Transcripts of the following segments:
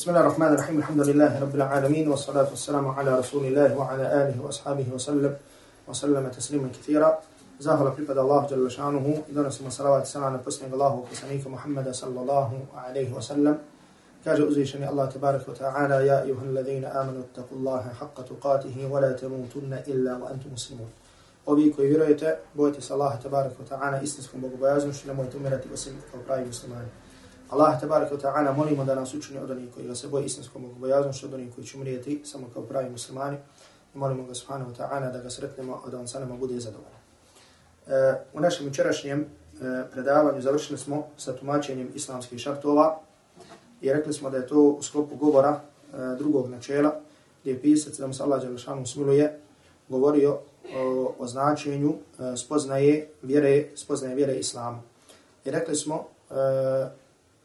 بسم الله الرحمن الرحيم الحمد لله رب العالمين والصلاة والسلام على رسول الله وعلى آله وأصحابه وسلم وسلم تسليما كثيرا زاهر في بدا الله جل شانه إذن سمى صلوات السلام على الله وكسنيك محمد صلى الله عليه وسلم كاج أزيشني الله تبارك وتعالى يا أيها الذين آمنوا اتقوا الله حق تقاته ولا تموتن إلا وأنتم مسلمون وبيكو يرويت بوتي صلى الله تبارك وتعالى إستسكم بقبايزن شلم ويتمرت وسلم وقرأي مسلمان Allah tabaraka wa ta'ala molimo da nas učini od onih koji ga se boje istinskom bogobojaznošću, od onih koji će umrijeti samo kao pravi muslimani. I molimo ga subhanahu wa ta'ala da ga sretnemo, a da on sa nama bude zadovoljan. E, u našem učerašnjem e, predavanju završili smo sa tumačenjem islamskih šartova i rekli smo da je to u sklopu govora e, drugog načela, gdje je pisac da mu se Allah Đelešanu smiluje govorio o, o značenju e, spoznaje vjere, spoznaje vjere islama. I rekli smo, e,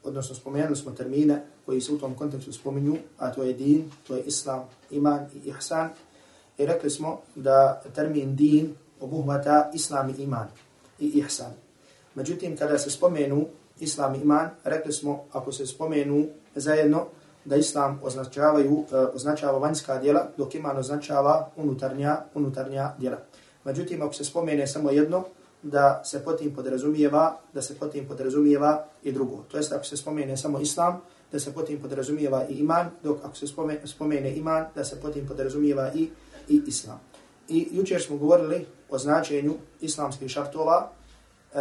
odnosno spomenuli smo termine koji se u tom kontekstu spominju, a to je din, to je islam, iman i ihsan. I rekli smo da termin din obuhvata islam i iman i ihsan. Međutim, kada se spomenu islam i iman, rekli smo, ako se spomenu zajedno, da islam označavaju, e, označava vanjska djela, dok iman označava unutarnja, unutarnja djela. Međutim, ako se spomene samo jedno, da se potim podrazumijeva, da se potim podrazumijeva i drugo. To jest, ako se spomene samo islam, da se potim podrazumijeva i iman, dok ako se spomene, spomene iman, da se potim podrazumijeva i, i islam. I jučer smo govorili o značenju islamskih šartova, e,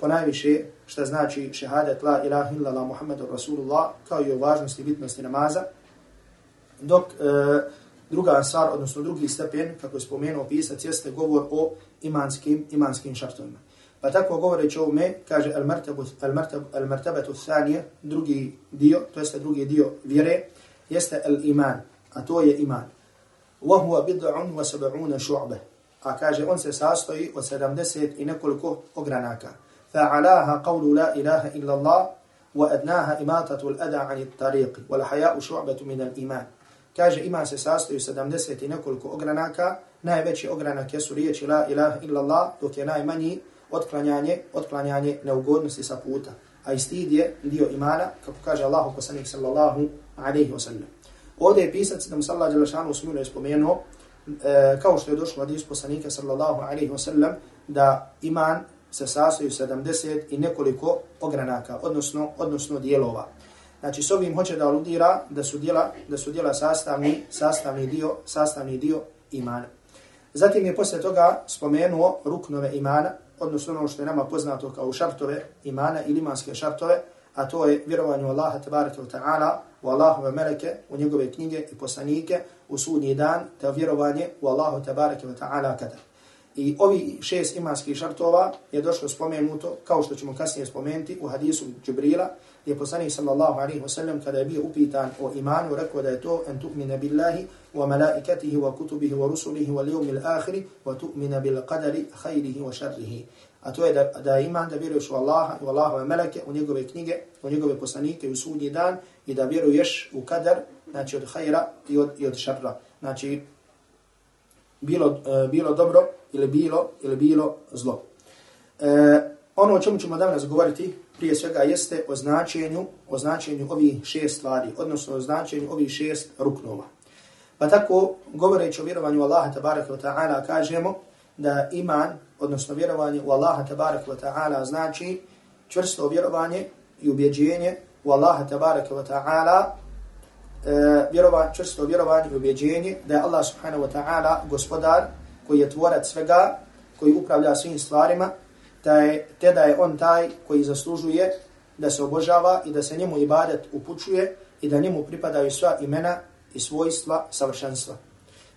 po najviše što znači šehadet la ilaha illallah muhammedu rasulullah, kao i o važnosti i bitnosti namaza, dok e, druga stvar, odnosno drugi stepen, kako je spomenuo pisac, jeste govor o imanskim, imanskim šartovima. Pa tako govoreći o me, kaže al-martabatu thanije, drugi dio, to jeste drugi dio vjere, jeste al-iman, a to je iman. وهو بضع وسبعون شعبه a kaže on se sastoji od 70 i nekoliko ogranaka. Fa'alaha qawlu la ilaha illa Allah wa adnaha imatatu al-ada 'ani at-tariq wal haya'u shu'batu min al-iman. Kaže iman se sastoji 70 i nekoliko ogranaka, najveći ogranak jesu riječi la ilaha illallah, dok je najmanji otklanjanje, otklanjanje neugodnosti sa puta. A istid je dio imana, kako kaže Allah poslanik sallallahu alaihi wa sallam. Ovdje je pisac da mu sallallahu alaihi wa sallam usmjeno je spomenuo e, kao što je došlo od poslanika sallallahu alaihi wa sallam, da iman se sastoji 70 i nekoliko ogranaka, odnosno, odnosno dijelova. Znači, s ovim hoće da aludira da su djela, da su djela sastavni, sastavni, dio, sastavni dio imana. Zatim je posle toga spomenuo ruknove imana, odnosno ono što je nama poznato kao šartove imana ili imanske šartove, a to je vjerovanje u Allaha tabaraka wa ta'ala, u Allahove meleke, u njegove knjige i poslanike, u sudnji dan, te vjerovanje u Allahu tabaraka wa ta'ala kadar. I ovi šest imanskih šartova je došlo spomenuto, kao što ćemo kasnije spomenuti, u hadisu Džibrila, gdje je poslanik sallallahu alaihi wa sallam, kada je bio upitan o imanu, rekao da je to en tu'mina billahi, wa malaikatihi, wa kutubihi, wa rusulihi, wa lijumil akhiri, wa tu'mina bil qadari, khayrihi, wa šarrihi a to je da, da iman da vjeruješ u Allaha i u Allahove meleke, u njegove knjige, u njegove poslanike i u sudnji dan i da vjeruješ u kadar, znači od hajra i od, i od šarra. Znači, bilo, uh, bilo dobro ili bilo ili bilo zlo. Uh, ono o čemu ćemo danas govoriti prije svega jeste o značenju, o značenju ovih šest stvari, odnosno o značenju ovih šest ruknova. Pa tako, govoreći o vjerovanju Allaha tabaraka wa ta'ala, kažemo da iman odnosno vjerovanje u Allaha tabaraka wa ta'ala znači čvrsto vjerovanje i ubjeđenje u Allaha tabaraka wa ta'ala e, vjerovanje, čvrsto vjerovanje i ubjeđenje da je Allah subhanahu wa ta'ala gospodar koji je tvorac svega, koji upravlja svim stvarima, da je, te da je on taj koji zaslužuje da se obožava i da se njemu ibadet upućuje i da njemu pripadaju sva imena i svojstva savršenstva.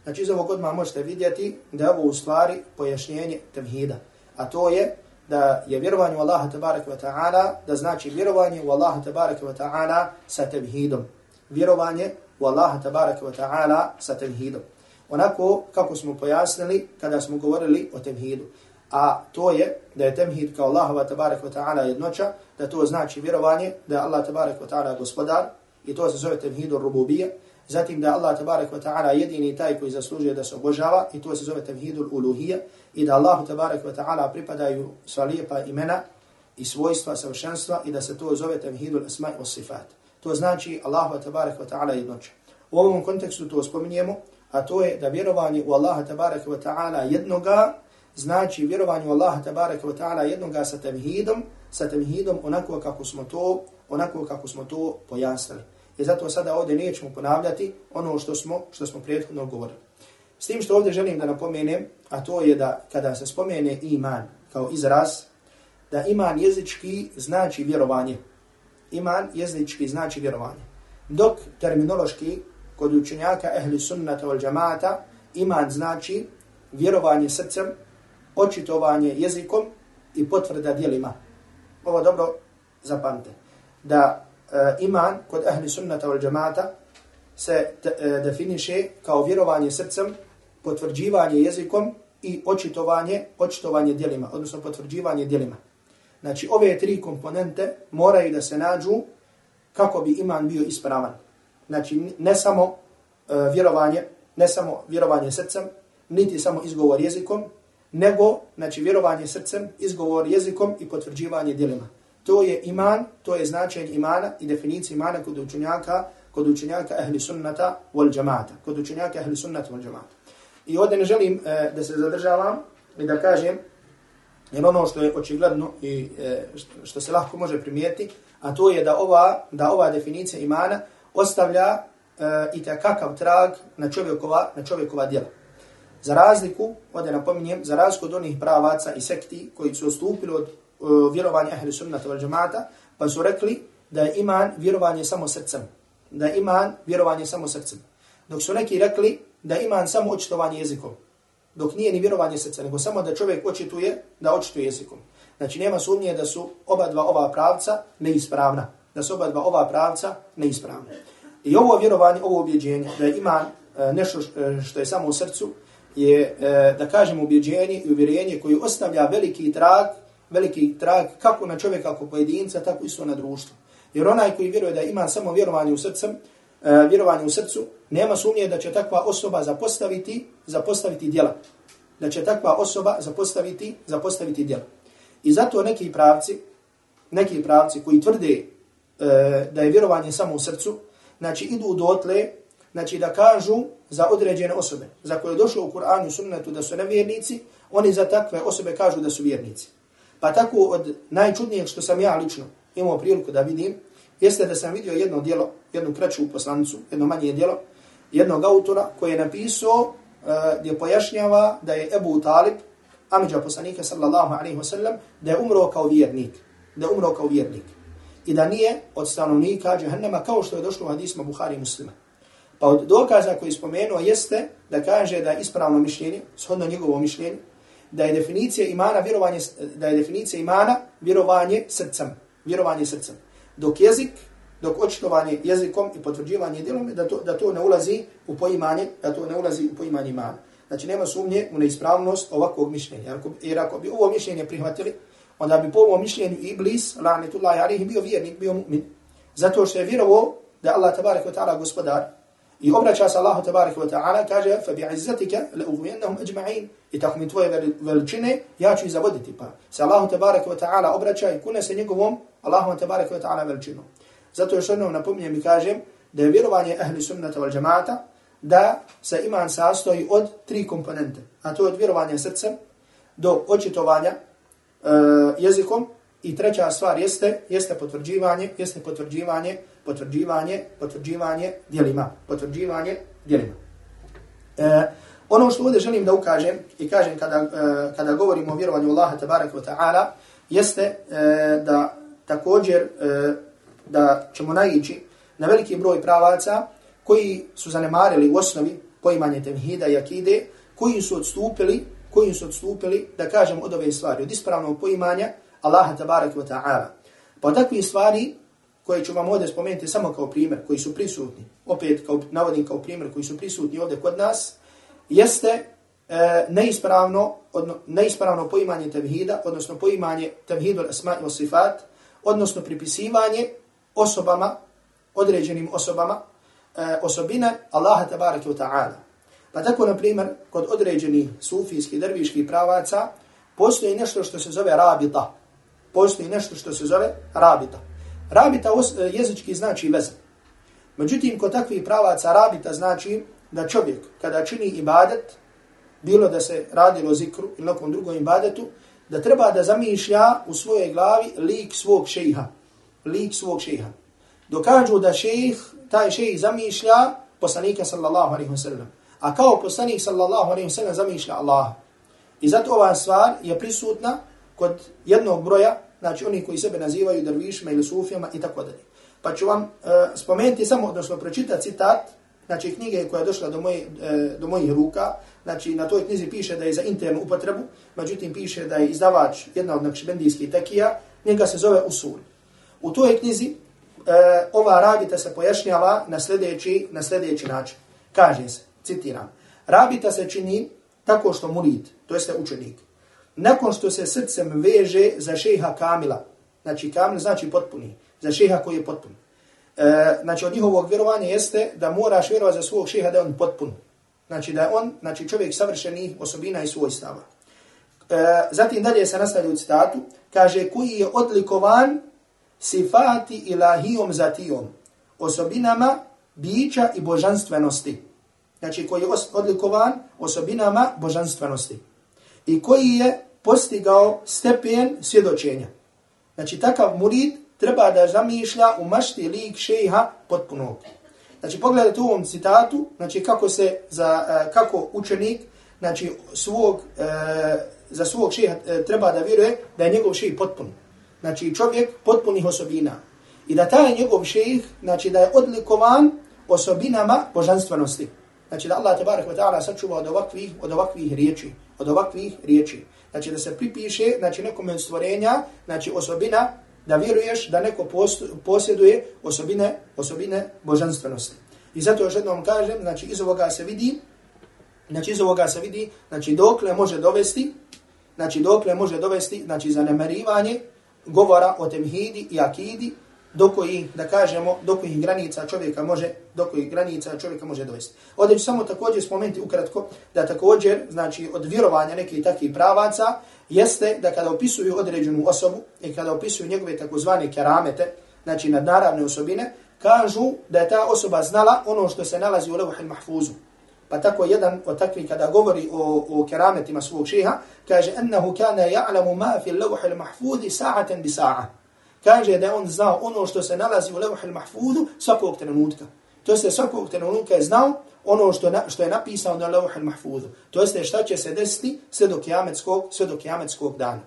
Znači iz ovog odmah možete vidjeti da je ovo u stvari pojašnjenje tevhida. A to je da je vjerovanje u Allaha tabaraka wa ta'ala, da znači vjerovanje u Allaha tabaraka wa ta'ala sa tevhidom. Vjerovanje u Allaha tabaraka wa ta'ala sa tevhidom. Onako kako smo pojasnili kada smo govorili o tevhidu. A to je da je temhid kao Allahova tabaraka wa ta'ala jednoća, da to znači vjerovanje da je Allah tabaraka wa ta'ala gospodar i to se zove temhidu rububija. Zatim da Allah tabaraka wa ta'ala jedini taj koji zaslužuje da se obožava i to se zove temhidu uluhija i da Allah tabaraka wa ta'ala pripadaju sva lijepa imena i svojstva, savršenstva i da se to zove tevhidul asma i sifat to znači Allahu tabarak wa ta'ala jednoća. U ovom kontekstu to spominjemo, a to je da vjerovanje u Allaha tabarak wa ta'ala jednoga, znači vjerovanje u Allaha tabarak wa ta'ala jednoga sa tevhidom, sa tevhidom onako kako smo to, onako kako smo to pojasnili. I zato sada ovdje nećemo ponavljati ono što smo, što smo prethodno govorili. S tim što ovdje želim da napomenem, a to je da kada se spomene iman kao izraz, da iman jezički znači vjerovanje. Iman jezički znači vjerovanje. Dok terminološki kod učenjaka ehli sunnata wal džamata iman znači vjerovanje srcem, očitovanje jezikom i potvrda dijelima. Ovo dobro zapamte. Da e, iman kod ehli sunnata wal džamata se te, e, definiše kao vjerovanje srcem, potvrđivanje jezikom i očitovanje, očitovanje dijelima, odnosno potvrđivanje dijelima. Znači, ove tri komponente moraju da se nađu kako bi iman bio ispravan. Znači, ne samo uh, vjerovanje, ne samo vjerovanje srcem, niti samo izgovor jezikom, nego, znači, vjerovanje srcem, izgovor jezikom i potvrđivanje djelima. To je iman, to je značenje imana i definicija imana kod učenjaka, kod učenjaka ehli sunnata wal džamata. Kod učenjaka ehli sunnata wal džamata. I ovdje ne želim uh, da se zadržavam i da kažem, jer ono što je očigledno i e, što se lahko može primijeti, a to je da ova, da ova definicija imana ostavlja e, i kakav trag na čovjekova, na čovjekova djela. Za razliku, ovdje napominjem, za razliku od onih pravaca i sekti koji su ostupili od uh, vjerovanja ahli sunnata val džamata, pa su rekli da je iman vjerovanje samo srcem. Da je iman vjerovanje samo srcem. Dok su neki rekli da iman samo očitovanje jezikom. Dok nije ni vjerovanje srca, nego samo da čovjek očituje, da očituje jezikom. Znači nema sumnje da su oba dva ova pravca neispravna. Da su oba dva ova pravca neispravna. I ovo vjerovanje, ovo objeđenje, da ima e, nešto e, što je samo u srcu, je, e, da kažem, objeđenje i uvjerenje koji ostavlja veliki trag, veliki trag kako na čovjeka, kako pojedinca, tako isto na društvu. Jer onaj koji vjeruje da ima samo vjerovanje u srcem, E, vjerovanje u srcu, nema sumnje da će takva osoba zapostaviti, zapostaviti djela. Da će takva osoba zapostaviti, zapostaviti djela. I zato neki pravci, neki pravci koji tvrde e, da je vjerovanje samo u srcu, znači idu dotle, znači da kažu za određene osobe, za koje je došlo u Kur'anu i sunnetu da su nevjernici, oni za takve osobe kažu da su vjernici. Pa tako od najčudnijeg što sam ja lično imao priliku da vidim, jeste da sam vidio jedno dijelo, jednu kraću poslanicu, jedno manje dijelo, jednog autora koji je napisao uh, gdje pojašnjava da je Ebu Talib, amidža poslanika sallallahu alaihi wa sallam, da je umro kao vjernik. Da je umro kao vjernik. I da nije od stanovnika džahannama kao što je došlo u hadisma Buhari muslima. Pa od dokaza koji je spomenuo jeste da kaže da je ispravno mišljenje, shodno njegovo mišljenje, da je definicija imana vjerovanje da je definicija imana vjerovanje srcem, vjerovanje srcem dok jezik, dok očitovanje jezikom i potvrđivanje djelom, da to, da to ne ulazi u poimanje, da to ne ulazi u poimanje imana. Znači nema sumnje u neispravnost ovakvog mišljenja. Jer ako, jer ako bi ovo mišljenje prihvatili, onda bi po ovom mišljenju Iblis, lanetullahi alihi, bio vjernik, bio mu'min. Zato što je vjerovo da Allah tabarik wa ta'ala gospodar i obraća se Allahu tabarik wa ta'ala, kaže, fa bi izzatika la uvijennahum ajma'in, i tako mi tvoje veličine, ja ću ih zavoditi. Pa se Allahu tabarik wa ta'ala obraća i kune se njegovom Allahu te ve taala veličinom. Zato još jednom napominjem i kažem da je vjerovanje ehli sunnata wal džemata da se iman sastoji od tri komponente. A to je od vjerovanja srcem do očitovanja uh, jezikom i treća stvar jeste jeste potvrđivanje, jeste potvrđivanje, potvrđivanje, potvrđivanje djelima, potvrđivanje djelima. E, ono što ovdje želim da ukažem i kažem kada, e, kada govorimo o vjerovanju Allaha tabaraka wa ta'ala jeste e, da također e, da ćemo naići na veliki broj pravaca koji su zanemarili u osnovi poimanje tevhida i akide, koji su odstupili, koji su odstupili, da kažem od ove stvari, od ispravnog poimanja Allaha tabarak wa ta'ala. Pa takvi stvari koje ću vam ovdje spomenuti samo kao primjer, koji su prisutni, opet kao, navodim kao primjer, koji su prisutni ovdje kod nas, jeste e, neispravno, odno, neispravno poimanje tevhida, odnosno poimanje tevhidu al-asma i sifat, odnosno pripisivanje osobama, određenim osobama, e, osobine Allaha tabaraka wa ta'ala. Pa tako, na primjer, kod određenih sufijskih, derviških pravaca, postoji nešto što se zove rabita. Postoji nešto što se zove rabita. Rabita e, jezički znači veza. Međutim, kod takvih pravaca rabita znači da čovjek kada čini ibadet, bilo da se radilo o zikru ili nekom drugom ibadetu, da treba da zamišlja u svojoj glavi lik svog šeha. Lik svog šeha. Dokažu da šejh, taj šejh zamišlja poslanika sallallahu alaihi wa sallam. A kao poslanik sallallahu alaihi wa sallam zamišlja Allah. I zato ova stvar je prisutna kod jednog broja, znači oni koji sebe nazivaju dervišima ili sufijama i tako dalje. Pa ću vam e, spomenuti samo, odnosno pročitati citat, znači knjige koja je došla do, moje, e, do mojih ruka, znači na toj knjizi piše da je za internu upotrebu, međutim piše da je izdavač jedna od nakšbendijskih tekija, njega se zove Usul. U toj knjizi e, ova rabita se pojašnjava na sljedeći, na sljedeći način. Kaže se, citiram, rabita se čini tako što murid, to jeste učenik, nakon što se srcem veže za šeha Kamila, znači Kamil znači potpuni, za šeha koji je potpun. E, znači od njihovog vjerovanja jeste da moraš vjerovati za svog šeha da je on potpun. Znači da je on, znači čovjek savršenih osobina i svojstava. E, zatim dalje se nastavlja u citatu, kaže koji je odlikovan sifati ilahijom zatijom, osobinama bića i božanstvenosti. Znači koji je odlikovan osobinama božanstvenosti i koji je postigao stepen svjedočenja. Znači, takav murid treba da zamišlja u mašti lik šeha potpunog. Znači, pogledajte u ovom citatu, znači, kako se, za, e, kako učenik, znači, svog, e, za svog šeha e, treba da vjeruje da je njegov šeha potpun. Znači, čovjek potpunih osobina. I da taj njegov šejh, znači, da je odlikovan osobinama božanstvenosti. Znači, da Allah, tebarak wa ta'ala, sačuva od ovakvih, od ovakvih riječi od ovakvih riječi. Znači da se pripiše znači nekom od stvorenja, znači osobina da vjeruješ da neko posjeduje osobine, osobine božanstvenosti. I zato još jednom kažem, znači iz ovoga se vidi, znači iz ovoga se vidi, znači dokle može dovesti, znači dokle može dovesti, znači zanemarivanje govora o temhidi i akidi, do koji, da kažemo, do kojih granica čovjeka može, do kojih granica čovjeka može dovesti. Ovdje ću samo također spomenuti ukratko da također, znači, od vjerovanja nekih takvih pravaca, jeste da kada opisuju određenu osobu i kada opisuju njegove takozvane keramete, znači nadnaravne osobine, kažu da je ta osoba znala ono što se nalazi u levuhil mahfuzu. Pa tako jedan od takvih kada govori o, o kerametima svog šeha, kaže ennehu kana ja'lamu ma fi levuhil mahfuzi sa'aten bi sa'a kaže da on znao ono što se nalazi u levhil mahfudu svakog trenutka. To jest svakog trenutka je znao ono što, na, što je napisao na levhil mahfudu. To jest šta će se desiti sve do kijametskog, sve do kijametskog dana.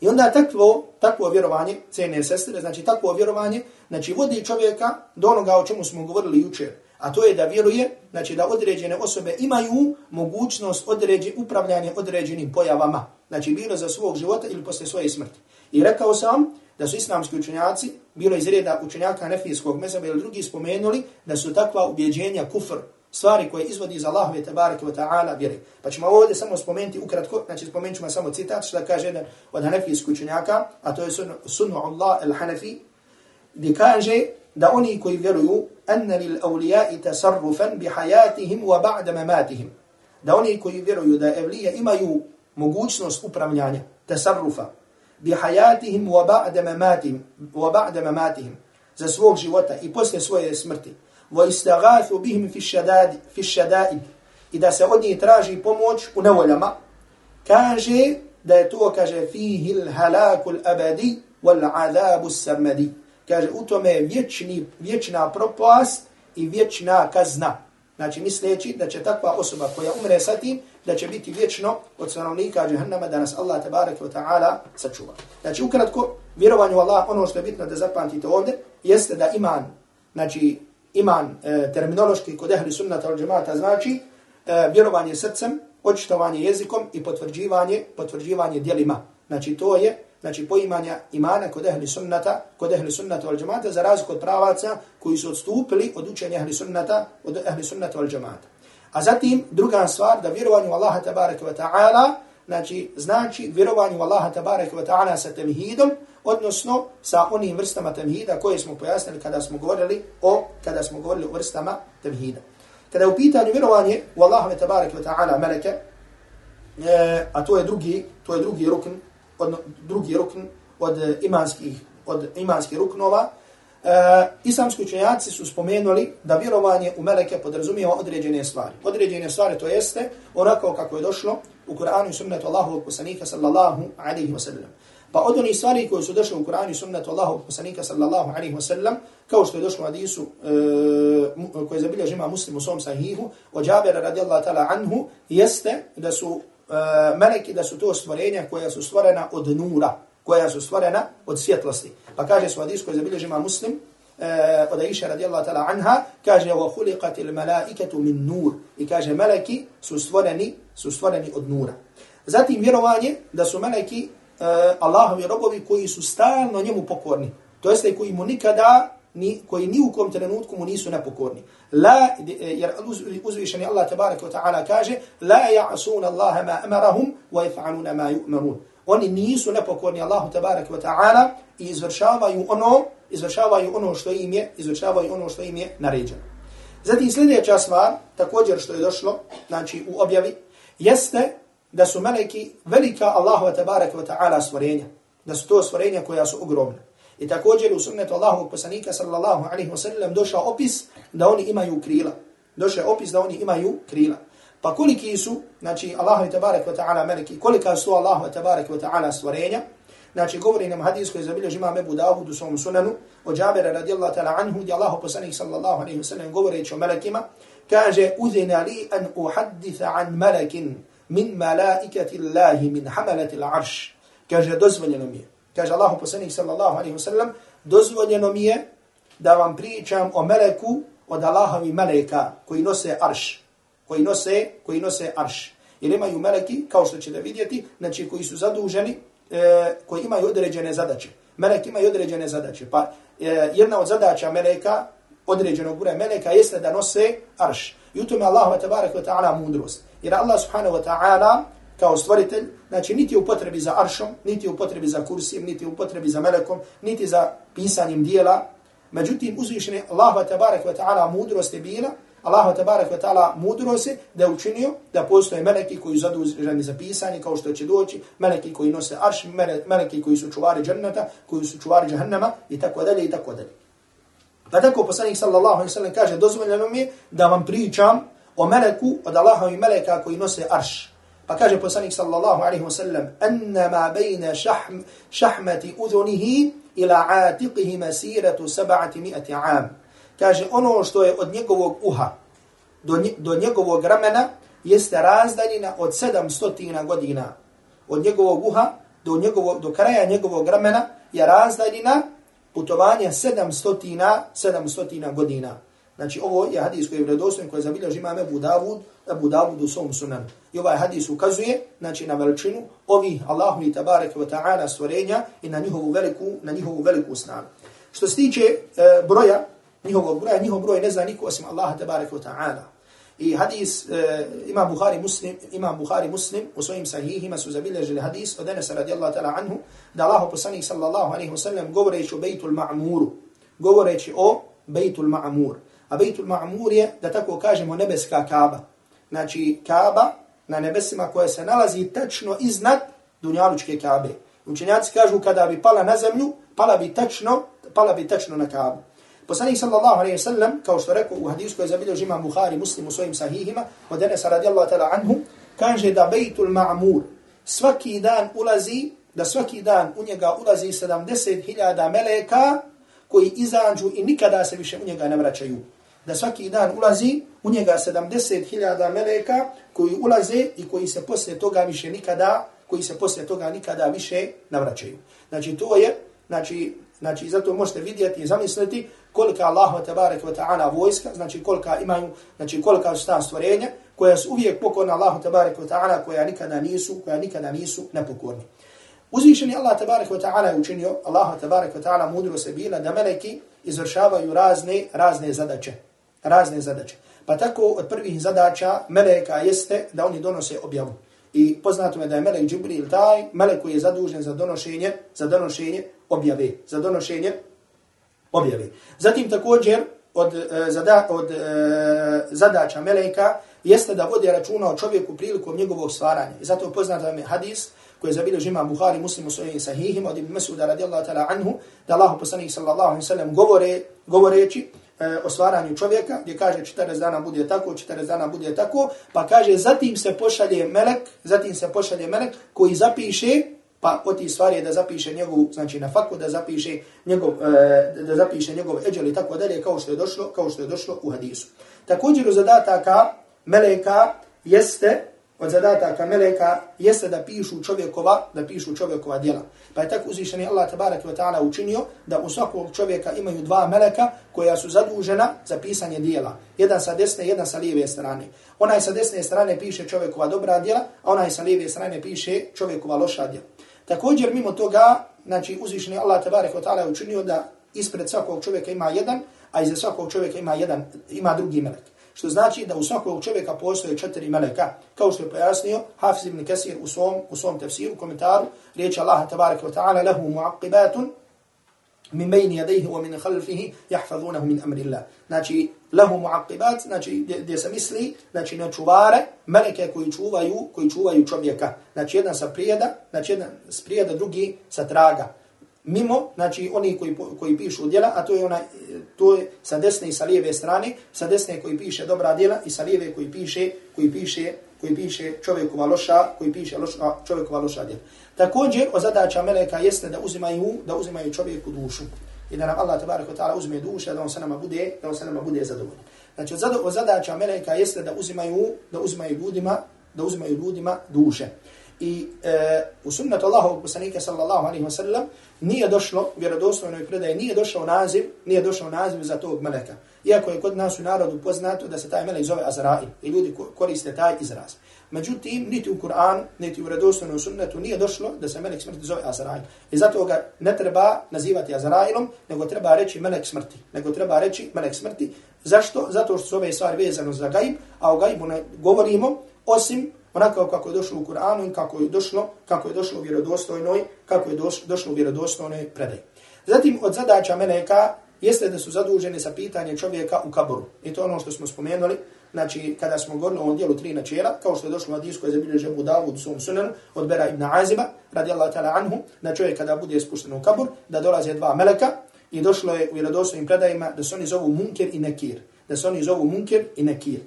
I onda takvo, takvo vjerovanje, cene sestre, znači takvo vjerovanje, znači vodi čovjeka do onoga o čemu smo govorili jučer, a to je da vjeruje, znači da određene osobe imaju mogućnost određe, upravljanje određenim pojavama, znači bilo za svog života ili posle svoje smrti. I rekao sam da su islamski učenjaci, bilo iz reda učenjaka nefijskog mezaba ili drugi spomenuli, da su takva ubjeđenja kufr, stvari koje izvodi iz Allahove tabareke wa ta'ala vjere. Pa ćemo ovdje samo spomenuti ukratko, znači spomenut ćemo samo citat, što kaže jedan od hanefijskog učenjaka, a to je sunnu Allah al-Hanefi, gdje kaže da oni koji vjeruju anna lil awliya'i tasarrufan bi hayatihim wa ba'da mamatihim. Da oni koji vjeruju da evlije imaju mogućnost upravljanja, tasarrufa, بحياتهم وبعد مماتهم وبعد مماتهم za svog života i posle svoje smrti wa istaghathu bihim fi shadad fi shadaid i da se od njih traži pomoć u nevoljama kaže da je to kaže fihi al halakul abadi wal adhabu samadi kaže u tome vječni vječna propast i vječna kazna znači misleći da će takva osoba koja umre sa tim da će biti vječno od stanovnika džehennama da nas Allah tabarak wa ta'ala sačuva. Znači, ukratko, vjerovanju Allah, ono što je bitno da zapamtite ovdje, jeste da iman, znači, iman e, terminološki kod ehli sunnata al džemata znači e, vjerovanje srcem, očitovanje jezikom i potvrđivanje, potvrđivanje dijelima. Znači, to je znači poimanja imana kod ehli sunnata, kod ehli sunnata wal džamata, za razliku od pravaca koji su odstupili od učenja ehli sunnata, od ehli sunnata wal džamata. A zatim druga stvar da vjerovanju Allaha tabaraka wa ta'ala znači znači vjerovanju Allaha tabaraka wa ta'ala sa temhidom odnosno sa onim vrstama temhida koje smo pojasnili kada smo govorili o kada smo govorili o vrstama temhida. Kada je u pitanju vjerovanje u Allaha tabaraka wa ta'ala meleke e, a to je drugi to je drugi rukn od drugi rukn od imanskih od imanskih ruknova e, islamski učenjaci su spomenuli da vjerovanje u meleke podrazumijeva određene stvari. Određene stvari to jeste onako kako je došlo u Kur'anu i sunnetu Allahu poslanika sallallahu alaihi wa sallam. Pa od onih stvari koje su došle u Kur'anu i sunnetu Allahu poslanika sallallahu alaihi wa sallam, kao što je došlo u hadisu e, koje zabilja žima muslim u svom sahihu, od Jabira radijallahu ta'ala anhu, jeste da su E, meleki, da su to stvorenja koja su stvorena od nura, koja su stvorena od svjetlosti. Pa kaže su hadis koji zabilježi ima muslim, uh, od Aisha radijallahu ta'ala anha, kaže wa الْمَلَائِكَةُ malaikatu min nur. I kaže meleki su stvoreni, su stvoreni od nura. Zatim vjerovanje da su meleki uh, Allahovi robovi koji su stalno njemu pokorni. To jeste koji mu nikada ni koji ni u kom trenutku mu nisu nepokorni. La jer uzvišeni Allah tebareke ve taala kaže la ya'sun Allah ma amarahum wa yaf'aluna ma yu'marun. Oni nisu nepokorni Allahu tebareke ve taala i izvršavaju ono izvršavaju ono što im je izvršavaju ono što im je naređeno. Zatim sljedeća stvar, također što je došlo, znači u objavi, jeste da su meleki velika Allahu tebareke ve taala stvorenja. Da su to stvorenja koja su ogromna. I također u sunnetu Allahovog poslanika sallallahu alaihi wasallam došao opis da oni imaju krila. Došao opis da oni imaju krila. Pa koliki su, znači Allahu i tabarak wa ta'ala meleki, kolika su Allahu i tabarak wa ta'ala stvorenja, znači govori nam hadis koji zabilježi imam Ebu Dawud u svom sunanu, od Džabera radijallahu ta'ala anhu, gdje Allahu poslanik sallallahu alaihi wa sallam govoreći o melekima, kaže, uzina li an uhadditha an melekin min malaikati Allahi min hamalati l'arš. Kaže, dozvoljeno mi je kaže Allahu poslanik sallallahu alaihi wasallam, dozvoljeno mi je da vam pričam o meleku od Allahovi meleka koji nose arš, koji nose, koji nose arš. Jer imaju meleki, kao što ćete vidjeti, znači koji su zaduženi, e, koji imaju određene zadaće. Melek ima određene zadaće. Pa e, jedna od zadaća meleka, određenog broja meleka, jeste da nose arš. I u tome Allah wa ta'ala mudrost. Jer Allah subhanahu wa ta'ala kao stvoritelj, znači niti u potrebi za aršom, niti u potrebi za kursijem, niti u potrebi za melekom, niti za pisanjem dijela. Međutim, uzvišen Allahu wa tabarak wa ta'ala mudrost je bila, Allah wa tabarak wa ta'ala mudrost je da je učinio da postoje meleki koji su zaduženi za pisanje, kao što će doći, meleki koji nose arš, meleki koji su čuvari džennata, koji su čuvari džahannama, i tako dalje, i tako dalje. Pa tako poslanik sallallahu alaihi sallam kaže, dozvoljeno mi je da vam pričam o meleku od Allahovi meleka koji nose arš. Pa kaže poslanik sallallahu alaihi wa sallam, annama bejne šahm, šahmati udhunihi ila atiqihi masiratu sab'ati mi'ati am. Kaže, ono što je od njegovog uha do, do njegovog ramena jeste razdaljina od 700 godina. Od njegovog uha do, njegovog, do kraja njegovog ramena je razdaljina putovanja 700, 700 godina. Znači, ovo je hadis koji je vredostojen, koji je zabilježi imam Ebu Davud, Ebu Davud u svom sunanu. I ovaj hadis ukazuje, znači, na veličinu ovih Allahu i tabareke wa ta'ala stvorenja i na njihovu veliku, na njihovu veliku snagu. Što se tiče e, broja, njihovog broja, njihov broj ne zna niko osim Allaha tabareke wa ta'ala. I hadis e, ima Buhari Muslim, ima Buhari Muslim u svojim sahihima su zabilježili hadis od Enesa radijallahu ta'ala anhu, da Allahu poslanik sallallahu alejhi ve sellem govoreći o Beitul ma'muru, govoreći o Beitul Ma'mur. Ma A Bejtul Ma'mur je, da tako kažemo, nebeska Kaaba. Znači, Kaaba na nebesima koja se nalazi tačno iznad Dunjalučke Kaabe. Učenjaci kažu kada bi pala na zemlju, pala bi tačno, pala bi tačno na Kaabu. Poslanik sallallahu alejhi ve sellem, kao što rekao u hadisu koji je zabilježio imam Buhari, Muslim u svojim sahihima, od Enesa radijallahu ta'ala anhu, kaže da Bejtul Ma'mur svaki dan ulazi, da svaki dan u njega ulazi 70.000 meleka koji izađu i nikada se više u njega ne vraćaju da svaki dan ulazi u njega 70.000 meleka koji ulaze i koji se posle toga više nikada koji se posle toga nikada više navraćaju. Znači to je, znači, znači zato možete vidjeti i zamisliti kolika Allah tabaraka wa ta'ala vojska, znači kolika imaju, znači kolika su ta stvorenja koja su uvijek pokorna Allahu tabaraka wa ta'ala koja nikada nisu, koja nikada nisu nepokorni. Uzvišeni Allah tabaraka wa ta'ala je učinio, Allah tabaraka wa ta'ala mudro se bila da meleki izvršavaju razne, razne zadaće razne zadaće. Pa tako od prvih zadaća meleka jeste da oni donose objavu. I poznato je da je melek Džibril taj, melek koji je zadužen za donošenje, za donošenje objave, za donošenje objave. Zatim također od, e, zada, od e, zadaća meleka jeste da vodi računa o čovjeku prilikom njegovog stvaranja. I zato poznato je hadis koje zabilježi ima Buhari muslim u svojim sahihim od Ibn Masuda radijallahu ta'ala anhu, da Allah poslanih sallallahu alaihi sallam govore, govoreći e, o stvaranju čovjeka, gdje kaže 40 dana bude tako, 40 dana bude tako, pa kaže zatim se pošalje melek, zatim se pošalje melek koji zapiše pa od tih stvari je da zapiše njegov, znači na faku, da zapiše njegov, e, da zapiše njegov eđel i tako dalje, kao što je došlo, kao što je došlo u hadisu. Također u zadataka meleka jeste, od zadataka meleka jeste da pišu čovjekova, da pišu čovjekova djela. Pa je tako uzvišeni Allah tabarak wa ta'ala učinio da u svakog čovjeka imaju dva meleka koja su zadužena za pisanje djela. Jedan sa desne, jedan sa lijeve strane. Onaj sa desne strane piše čovjekova dobra djela, a onaj sa lijeve strane piše čovjekova loša djela. Također, mimo toga, znači, uzvišeni Allah tabarak wa ta'ala učinio da ispred svakog čovjeka ima jedan, a iza svakog čovjeka ima jedan, ima drugi melek. Što znači da u svakog čovjeka postoje četiri meleka, kao što je pojasnio Hafiz ibn Kasir u svom, u svom tefsiru, komentaru, riječ Allaha tabaraka wa ta'ala, lehu muaqibatun min bejni jadejhi wa min khalfihi jahfazunahu min amri Allah. Znači, lehu muaqibat, znači, gdje se misli, znači, na čuvare, meleke koji čuvaju, koji čuvaju čovjeka. Znači, jedan sa prijeda, znači, jedan s prijeda, drugi sa traga mimo, znači oni koji, koji pišu djela, a to je, ona, to je sa desne i sa lijeve strane, sa desne koji piše dobra djela i sa lijeve koji piše, koji piše, koji piše čovjekova loša, koji piše loša, čovjekova loša djela. Također, o zadaća meleka jeste da uzimaju, da uzimaju čovjeku dušu. I da nam Allah tabaraka ta'ala uzme duša, da on sa nama bude, da on sa nama bude zadovoljan. Znači, o zadaća meleka jeste da uzimaju, da uzimaju ljudima, da uzimaju ljudima duše. I e, u sunnetu Allahovog poslanika sallallahu alaihi wa sallam nije došlo, vjerodostojnoj predaje, nije došao naziv, nije došao naziv za tog meleka. Iako je kod nas u narodu poznato da se taj melek zove Azrail i ljudi koriste taj izraz. Međutim, niti u Kur'an, niti u vjerodostojnom sunnetu nije došlo da se melek smrti zove Azrail. I zato ga ne treba nazivati Azrailom, nego treba reći melek smrti. Nego treba reći melek smrti. Zašto? Zato što su ove stvari vezano za gaib, a o gaibu ne govorimo osim onako kako je došlo u Kur'anu i kako je došlo, kako je došlo u vjerodostojnoj, kako je došlo u vjerodostojnoj predaj. Zatim od zadaća meleka jeste da su zaduženi sa pitanje čovjeka u kaboru. I to ono što smo spomenuli, znači kada smo govorili o ovom dijelu tri načela, kao što je došlo u hadisku je zabilježe Abu Dawud u svom sunanu od Bera ibn Aziba, radijallahu ta'ala anhu, da čovjek kada bude spušten u kabor, da dolaze dva meleka i došlo je u vjerodostojnim predajima da se oni zovu Munkir i Nekir. Da se oni zovu Munkir i Nekir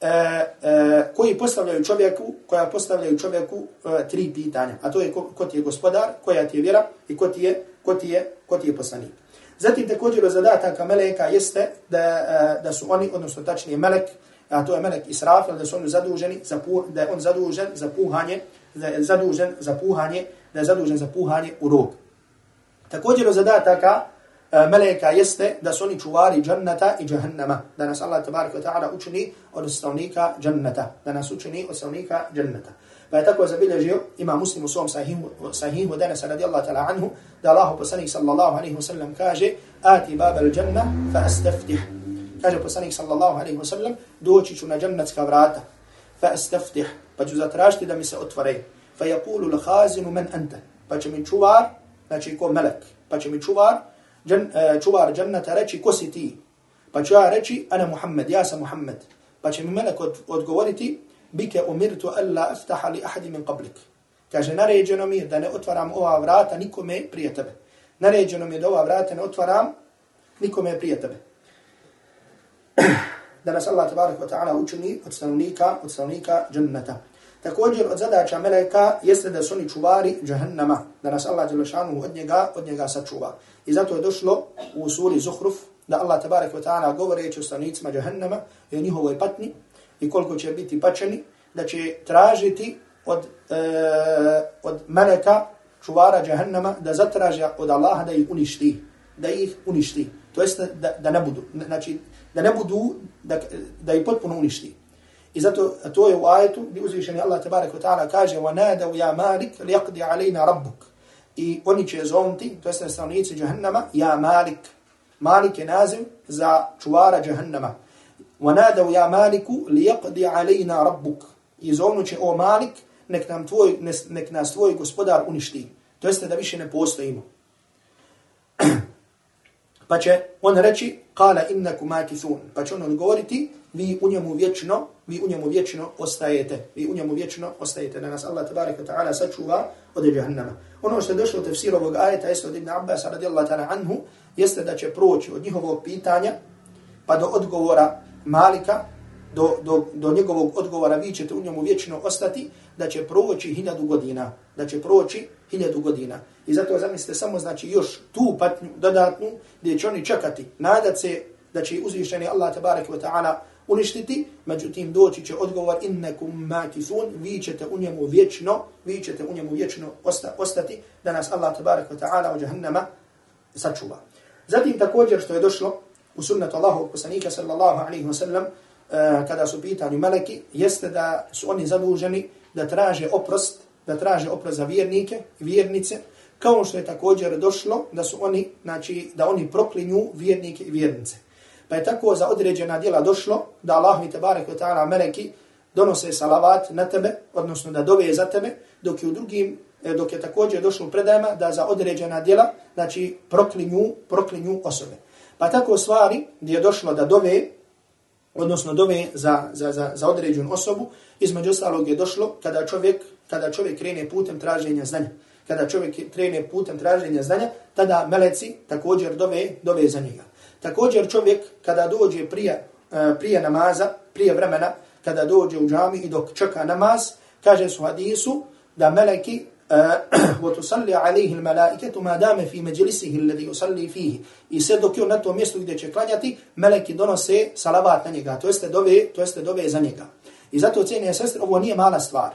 e, e, koji postavljaju čovjeku, koja postavljaju čovjeku e, tri pitanja. A to je ko, ko ti je gospodar, koja ti je vjera i ko ti je, ko ti je, ko ti je poslanik. Zatim također od zadataka meleka jeste da, e, da su oni, odnosno tačnije melek, a to je melek Israfil, da su oni zaduženi za pu, da je on zadužen za puhanje, da je zadužen za puhanje, da je zadužen za puhanje u rog. Također od zadataka E, meleka jeste da su oni čuvari džannata i džahannama. Da nas Allah tabaraka wa ta'ala učini od stavnika džannata. Da nas učini od stavnika džannata. Pa je tako zabilježio ima muslim u svom sahihu, sahihu danas radijallahu ta'ala anhu da Allah poslanik sallallahu alaihi wa sallam kaže Ati baba al-džanna fa astaftih. Kaže poslanik sallallahu alaihi wa sallam doći ću na džannatska vrata fa astaftih. Pa ću zatražiti da mi se otvore. Fa yakulu l'hazinu men anta. Pa će mi čuvar, znači ko melek, pa će mi čuvar džen, uh, čuvar džennata reći ko si ti? Pa ću ja reći, ana Muhammed, ja sam Muhammed. Pa će mi melek od, odgovoriti, bike umirtu alla aftaha li ahadi min qablik. Kaže, naređeno mi da ne otvaram ova vrata nikome prije tebe. Naređeno mi je da ova vrata ne otvaram nikome prije tebe. da nas Allah tabarak wa ta'ala učini od stanovnika, od stanovnika džennata. Također od zadaća meleka jeste da su oni čuvari džahannama, da nas Allah djelašanu od njega, od njega sačuva. I zato je došlo u suri Zuhruf da Allah tabarak wa ta'ala govoreći o stanovnicima džahannama i o njihovoj patni i koliko će biti pačeni, da će tražiti od, e, od meleka čuvara džahannama da zatraži od Allaha da ih uništi, da ih uništi. To jest da, da ne budu, znači da ne budu, da, da ih potpuno uništi. I zato to je u ajetu gdje uzvišeni Allah tabarak wa ta'ala kaže وَنَادَوْ يَا مَالِكْ لِيَقْدِي عَلَيْنَا رَبُّكْ I oni će zovniti, to jeste stanovnici Jahannama, ja Malik. Malik je naziv za čuvara Jahannama. وَنَادَوْ يَا مَالِكُ لِيَقْدِي عَلَيْنَا رَبُّكْ I zovnuće, o Malik, nek, nam tvoj, nek nas tvoj gospodar uništi. To jeste da više ne postojimo. pa će on reći, kala innaku makithun. Pa će on odgovoriti, vi u njemu vječno vi u njemu vječno ostajete. Vi u njemu vječno ostajete. Da nas Allah tabaraka ta'ala sačuva od jahannama. Ono što je došlo u tefsir ovog ajeta, jeste od Ibn Abbas radijallahu ta'ala anhu, jeste da će proći od njihovog pitanja pa do odgovora Malika, do, do, do njegovog odgovora vi ćete u njemu vječno ostati, da će proći hiljadu godina. Da će proći hiljadu godina. I zato zamislite samo znači još tu patnju dodatnu gdje će oni čekati, nadat se da će uzvišeni Allah tabaraka wa ta'ala uništiti, međutim doći će odgovor innakum makithun, vi ćete u njemu vječno, vi ćete u njemu vječno osta, ostati, da nas Allah tabarak wa ta'ala u jahannama sačuva. Zatim također što je došlo u sunnetu Allahu poslanika sallallahu alaihi wa sallam, e, kada su pitani meleki, jeste da su oni zaduženi da traže oprost, da traže oprost za vjernike, vjernice, kao što je također došlo da su oni, znači, da oni proklinju vjernike i vjernice. Pa je tako za određena djela došlo da Allah mi tebarek wa ta'ala meleki donose salavat na tebe, odnosno da dove za tebe, dok je u drugim, e, dok je također došlo u predajama da za određena djela, znači proklinju, proklinju osobe. Pa tako stvari gdje je došlo da dove, odnosno dove za, za, za, za određenu osobu, između ostalog je došlo kada čovjek, kada čovjek krene putem traženja znanja. Kada čovjek krene putem traženja znanja, tada meleci također dove, dove za njega. Također čovjek kada dođe prije, e, prije namaza, prije vremena, kada dođe u džami i dok čeka namaz, kaže su hadisu da meleki وتصلي عليه الملائكة ما دام في مجلسه الذي يصلي فيه i sve dok je na to mjesto gdje će klanjati, meleki donose salavat na njega, to jeste dove, to jeste dove za njega. I zato cijenije sestre, ovo nije mala stvar.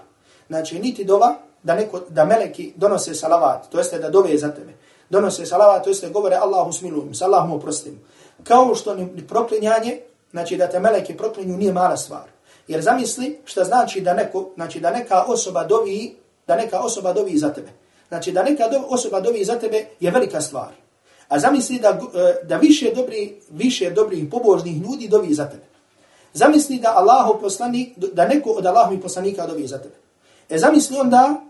Znači, niti dova da, neko, da meleki donose salavat, to jeste da dove za tebe. Donose salavat, to jeste govore Allahu smilujem, sa Allahom oprostim. Kao što ni proklinjanje, znači da te meleki proklinju nije mala stvar. Jer zamisli šta znači da neko, znači da neka osoba dovi da neka osoba dovi za tebe. Znači da neka do, osoba dovi za tebe je velika stvar. A zamisli da, e, da više dobri, više dobrih pobožnih ljudi dovi za tebe. Zamisli da Allahu poslanik, da neko od Allahovih poslanika dovi za tebe. E zamisli onda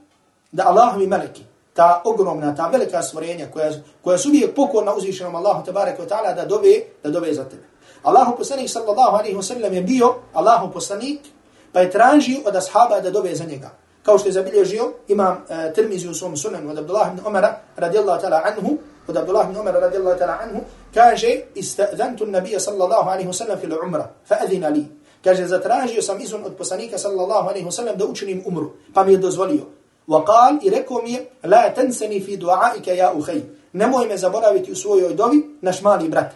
da Allahovi meleki, ta ogromna, ta velika stvorenja koja, koja su uvijek pokorna uzvišenom Allahu tabaraka wa ta'ala da dove, da dove za tebe. Allahu poslanik sallallahu alaihi wa sallam je bio Allahu poslanik pa je tražio od ashaba da dove za njega kao što je zabilježio imam uh, Tirmizi u svom sunanu od Abdullah ibn Umara radijallahu ta'ala anhu, od Abdullah ibn Umara radijallahu ta'ala anhu, kaže, ista'zantu nabija sallallahu alaihi wa sallam fil umra, fa adhina li. Kaže, zatražio sam izun od poslanika sallallahu alaihi wa sallam da učinim umru, pa mi je dozvolio. وقال i rekao mi je, la tenseni fi duaika ja uhej. Nemoj me zaboraviti u svojoj dovi, naš mali brat.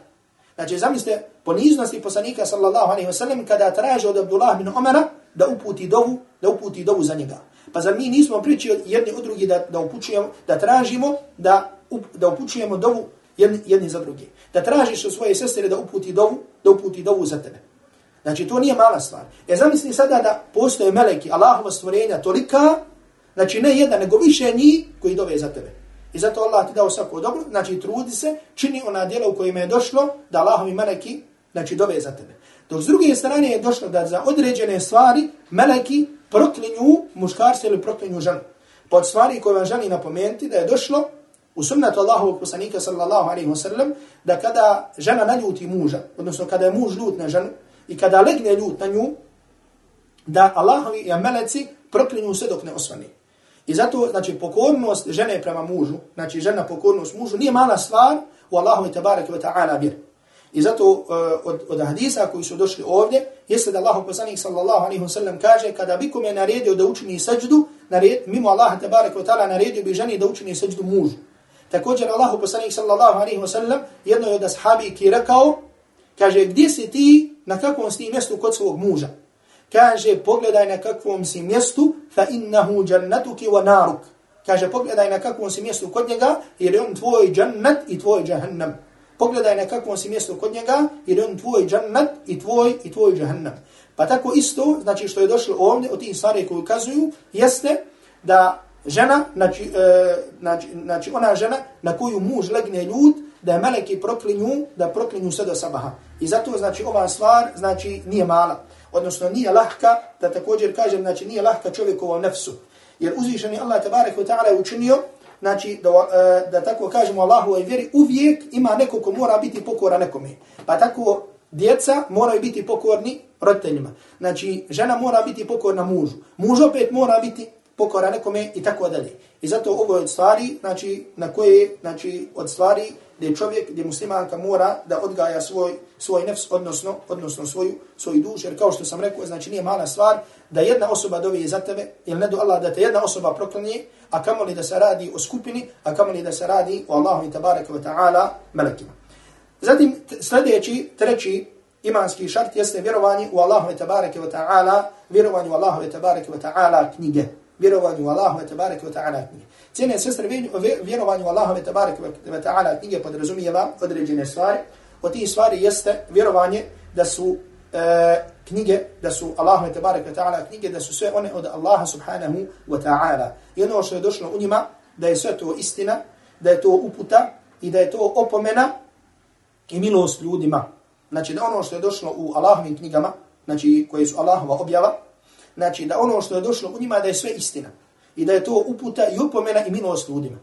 Znači, zamislite, poniznosti poslanika sallallahu alaihi wasallam kada traže od Abdullah bin Omara da uputi dovu, da uputi dovu za njega. Pa zar mi nismo pričali jedni od drugi da, da upućujemo, da tražimo, da, up, da upućujemo dovu jedni, jedni za drugi. Da tražiš od svoje sestre da uputi dovu, da uputi dovu za tebe. Znači, to nije mala stvar. E zamisli sada da postoje meleki, Allahova stvorenja tolika, znači ne jedan, nego više njih koji dove za tebe. I zato Allah ti dao svako dobro, znači trudi se, čini ona djela u kojima je došlo da Allahovi meleki, znači dove za tebe. Dok s druge strane je došlo da za određene stvari meleki proklinju muškarce ili proklinju ženu. Pod stvari koje vam želi napomenuti da je došlo u sunnatu Allahovog poslanika sallallahu alaihi wasallam da kada žena naljuti muža, odnosno kada je muž ljut na ženu i kada legne ljut na nju, da Allahovi i meleci proklinju sve dok ne osvani. I zato, znači, pokornost žene prema mužu, znači žena pokornost mužu, nije mala stvar u Allahovi tabaraka wa ta'ala bir. I zato uh, od, od hadisa koji su došli ovdje, jeste da Allahu poslanik sallallahu alaihi wa sallam kaže, kada bi kome naredio da učini sađdu, nared, mimo Allaha tabaraka wa ta'ala naredio bi ženi da učini sađdu mužu. Također Allahu poslanik sallallahu alaihi wa sallam jedno je od ashabi ki rekao, kaže, gdje si ti, na kakvom si mjestu kod svog muža? Kaže, pogledaj na kakvom si mjestu, fa innahu jannatuki wa naruk. Kaže, pogledaj na kakvom si mjestu kod njega, jer je on tvoj jannat i tvoj jahannam pogledaj na kakvom si mjestu kod njega, jer on tvoj džennet i tvoj i tvoj džahannam. Pa tako isto, znači što je došlo ovdje od tih stvari koje ukazuju, jeste da žena, znači, e, znači, znači ona žena na koju muž legne ljud, da je meleki proklinju, da proklinju sve do sabaha. I zato, znači, ova stvar, znači, nije mala. Odnosno, nije lahka, da također kažem, znači, nije lahka čovjekovom nefsu. Jer uzvišeni Allah, tabarek wa ta'ala, je učinio, znači da, uh, da tako kažemo Allahu i vjeri, uvijek ima neko ko mora biti pokora nekome. Pa tako djeca moraju biti pokorni roditeljima. Znači, žena mora biti pokorna mužu. Muž opet mora biti pokora nekome i tako dalje. I zato ovo je od stvari, znači, na koje, znači, od stvari gdje čovjek, gdje muslimanka mora da odgaja svoj, svoj nefs, odnosno, odnosno svoju, svoju dušu, jer kao što sam rekao, znači nije mala stvar da jedna osoba dovije za tebe, ili ne do Allah da te jedna osoba proklanje, a kamo li da se radi o skupini, a kamo li da se radi o Allahu i tabaraka wa ta'ala melekima. Zatim sljedeći, treći imanski šart jeste vjerovanje u Allahu i tabaraka wa ta'ala, vjerovanje u Allahu i tabaraka wa ta'ala knjige vjerovanju u Allahove tabareke wa ve ta'ala knjige. Cijene sestre, vjerovanju u Allahove tabareke wa ta'ala knjige podrazumijeva određene stvari. Od tih stvari jeste vjerovanje da su e, knjige, da su Allahu tabareke wa ta'ala knjige, da su sve one od Allaha subhanahu wa ta'ala. I ono što je došlo u njima, da je sve to istina, da je to uputa i da je to opomena i milost ljudima. Znači da ono što je došlo u Allahovim knjigama, znači koje su Allahova objava, znači da ono što je došlo u njima da je sve istina i da je to uputa i upomena i milost ljudima.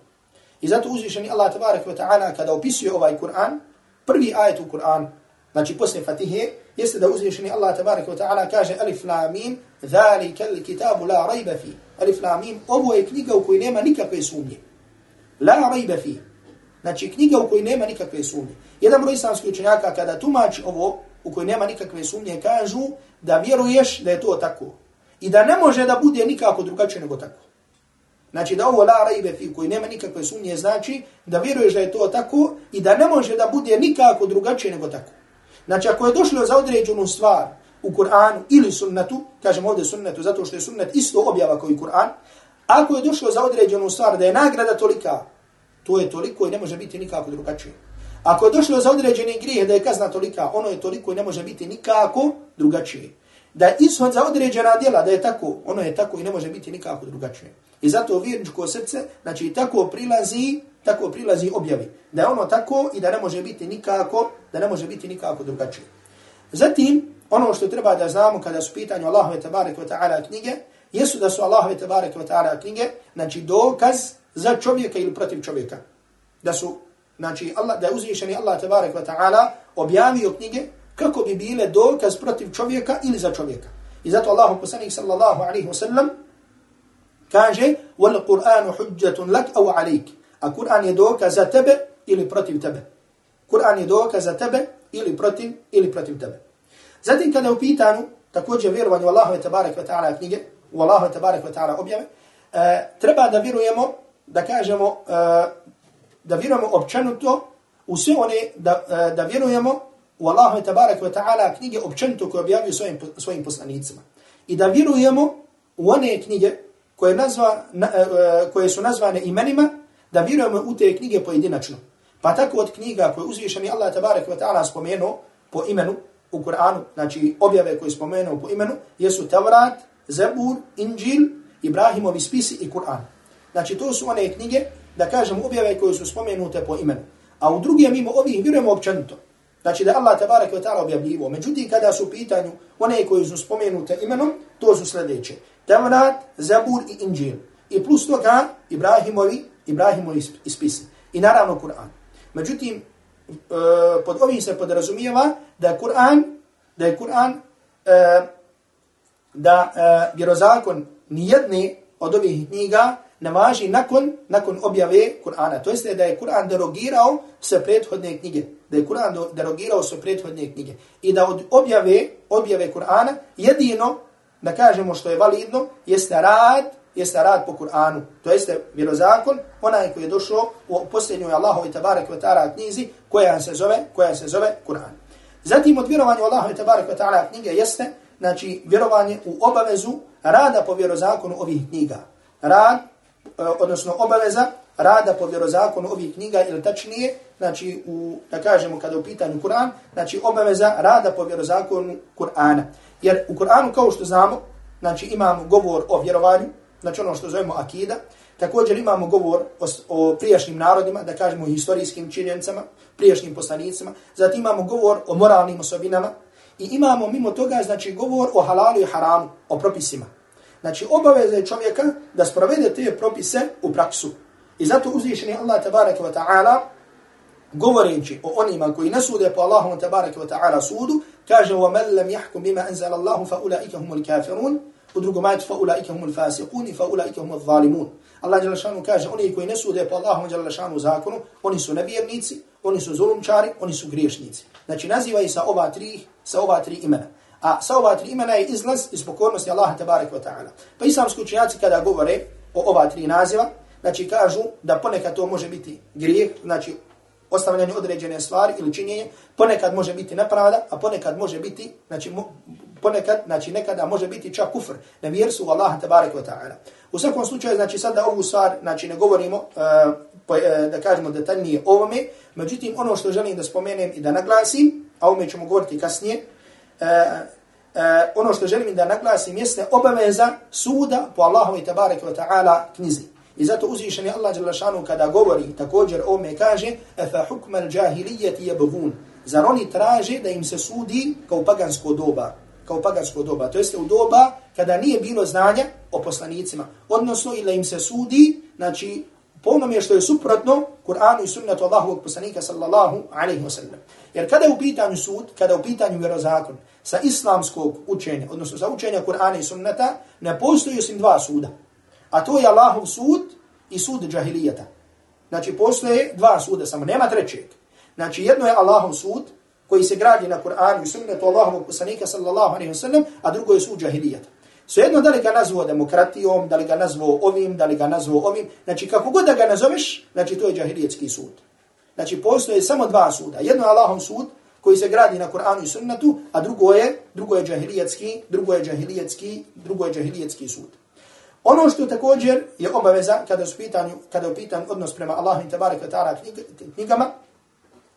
I zato uzvišeni Allah tabarak wa ta'ala kada opisuje ovaj Kur'an, prvi ajet u Kur'an, znači posle Fatihe, jeste da uzvišeni Allah tabarak wa ta'ala kaže alif la mim, dhalika li kitabu la rajba fi. Alif la mim, ovo je knjiga u kojoj nema nikakve sumnje. La rajba fi. Znači knjiga u kojoj nema nikakve sumnje. Jedan broj islamskih učenjaka kada tumači ovo u kojoj nema nikakve sumnje kažu da vjeruješ da je to tako i da ne može da bude nikako drugačije nego tako. Znači da ovo la raibe fi koji nema nikakve sumnje znači da vjeruješ da je to tako i da ne može da bude nikako drugačije nego tako. Znači ako je došlo za određenu stvar u Kur'anu ili sunnetu, kažemo ovdje sunnetu zato što je sunnet isto objava kao i Kur'an, ako je došlo za određenu stvar da je nagrada tolika, to je toliko i ne može biti nikako drugačije. Ako je došlo za određeni grijeh da je kazna tolika, ono je toliko i ne može biti nikako drugačije da je ishod za određena djela, da je tako, ono je tako i ne može biti nikako drugačije. I zato vjerničko srce, znači tako prilazi, tako prilazi objavi. Da je ono tako i da ne može biti nikako, da ne može biti nikako drugačije. Zatim, ono što treba da znamo kada su pitanju Allahove tabarek wa ta'ala knjige, jesu da su Allahove tabarek wa ta'ala knjige, znači dokaz za čovjeka ili protiv čovjeka. Da su, znači, Allah, da je uzvišeni Allah tabarek wa ta'ala objavio knjige kako bi bile dokaz protiv čovjeka ili za čovjeka. I zato Allah poslanik sallallahu alaihi wa sallam kaže wal Qur'anu hujjatun lak au alayk. A Kur'an je dokaz za tebe ili protiv tebe. Kur'an je dokaz za tebe ili protiv ili protiv tebe. Zatim kada u pitanju također vjerovanje u Allahove barek ve ta'ala knjige, u Allahove tabarak ve ta'ala objave, uh, treba da vjerujemo, da kažemo, uh, da vjerujemo općenuto u sve one, da, uh, da vjerujemo u Allahu tabarak wa ta'ala knjige općenito koje objavio svojim, svojim poslanicima. I da vjerujemo u one knjige koje, nazva, na, e, e, koje su nazvane imenima, da vjerujemo u te knjige pojedinačno. Pa tako od knjiga koje uzvišeni Allah tabarak wa ta'ala spomenuo po imenu u Kur'anu, znači objave koje spomenuo po imenu, jesu Tevrat, Zabur, Inđil, Ibrahimovi spisi i Kur'an. Znači to su one knjige, da kažemo objave koje su spomenute po imenu. A u drugim mimo ovih vjerujemo općenito. Znači da Allah tabarak wa ta'ala objavljivo. Međutim, kada su pitanju one koji su spomenute imenom, to su sljedeće. Tevrat, Zabur i Inđil. I plus toga Ibrahimovi, Ibrahimovi ispisi. I naravno Kur'an. Međutim, e, pod ovim se podrazumijeva da je Kur'an, da je Kur'an, e, da e, vjerozakon nijedne od ovih knjiga ne važi nakon, nakon objave Kur'ana. To jeste da je Kur'an derogirao sve prethodne knjige. Da je Kur'an derogirao sve prethodne knjige. I da od objave, objave Kur'ana jedino, da kažemo što je validno, jeste rad, jeste rad po Kur'anu. To jeste vjerozakon, onaj koji je došao u posljednjoj Allahovi tabarak wa ta'ala knjizi, koja se zove, koja se zove Kur'an. Zatim od vjerovanja Allahovi tabarak wa ta'ala knjige jeste, znači vjerovanje u obavezu rada po vjerozakonu ovih knjiga. Rad E, odnosno obaveza rada po vjerozakonu ovih knjiga ili tačnije, znači u, da kažemo kada u pitanju Kur'an, znači obaveza rada po vjerozakonu Kur'ana. Jer u Kur'anu kao što znamo, znači imamo govor o vjerovanju, znači ono što zovemo akida, također imamo govor o, o prijašnjim narodima, da kažemo historijskim činjenicama, prijašnjim poslanicima, zatim imamo govor o moralnim osobinama i imamo mimo toga znači govor o halalu i haramu, o propisima. Znači, obaveza je čovjeka da sprovede te propise u praksu. I zato uzvišeni Allah tabaraka wa ta'ala govoreći o onima koji ne sude po Allahu te wa taala sudu kaže wa man lam yahkum bima anzala Allah fa الْكَافِرُونَ kafirun. U drugom ajetu fa هُمُ humul fasiqun fa الظَّالِمُونَ zalimun. Allah dželle šanu kaže oni koji ne sude po Allahu dželle šanu zakonu oni su nevjernici oni su zulumčari oni su griješnici. Znači nazivaju sa ova tri sa ova tri imena a sa ova tri imena je izlaz iz pokornosti Allaha te wa ve taala pa islamski učenjaci kada govore o ova tri naziva znači kažu da ponekad to može biti grijeh znači ostavljanje određene stvari ili činjenje, ponekad može biti nepravda, a ponekad može biti, znači, ponekad, znači nekada može biti čak kufr, na vjersu Allaha tabaraka wa ta'ala. U svakom slučaju, znači da ovu stvar, znači ne govorimo, uh, po, uh, da kažemo detaljnije ovome, međutim ono što želim da spomenem i da naglasim, a ovome ćemo govoriti kasnije, uh, ono što želim da naglasim jeste obaveza suda po Allahu i tabaraka wa ta'ala knjizi. I zato uzvišeni Allah dželle šanu kada govori također o me kaže fa hukm al jahiliyyati yabghun. Zar oni traže da im se sudi kao pagansko doba, kao pagansko doba. To jeste u doba kada nije bilo znanja o poslanicima, odnosno ili im se sudi, znači po onome što je suprotno Kur'anu i sunnetu Allahovog poslanika sallallahu alaihi wa sallam. Jer kada je u pitanju sud, kada je u pitanju vjerozakon, sa islamskog učenja, odnosno sa učenja Kur'ana i sunneta, ne postoji osim dva suda. A to je Allahov sud i sud džahilijeta. Znači, postoje dva suda, samo nema trećeg. Znači, jedno je Allahov sud, koji se gradi na Kur'anu i sunnetu Allahovog poslanika sallallahu alaihi wa sallam, a drugo je sud džahilijeta. Svejedno da li ga nazvao demokratijom, da li ga nazvao ovim, da li ga nazvao ovim, znači kako god da ga nazoveš, znači to je džahilijetski sud. Znači postoje samo dva suda. Jedno je Allahov sud, koji se gradi na Kur'anu i sunnetu, a drugo je, drugo je džahilijetski, drugo je džahilijetski, drugo je džahilijetski sud. Ono što također je obaveza kada su pitanju, kada je pitan odnos prema Allahu i tabaraka ta'ala knjigama,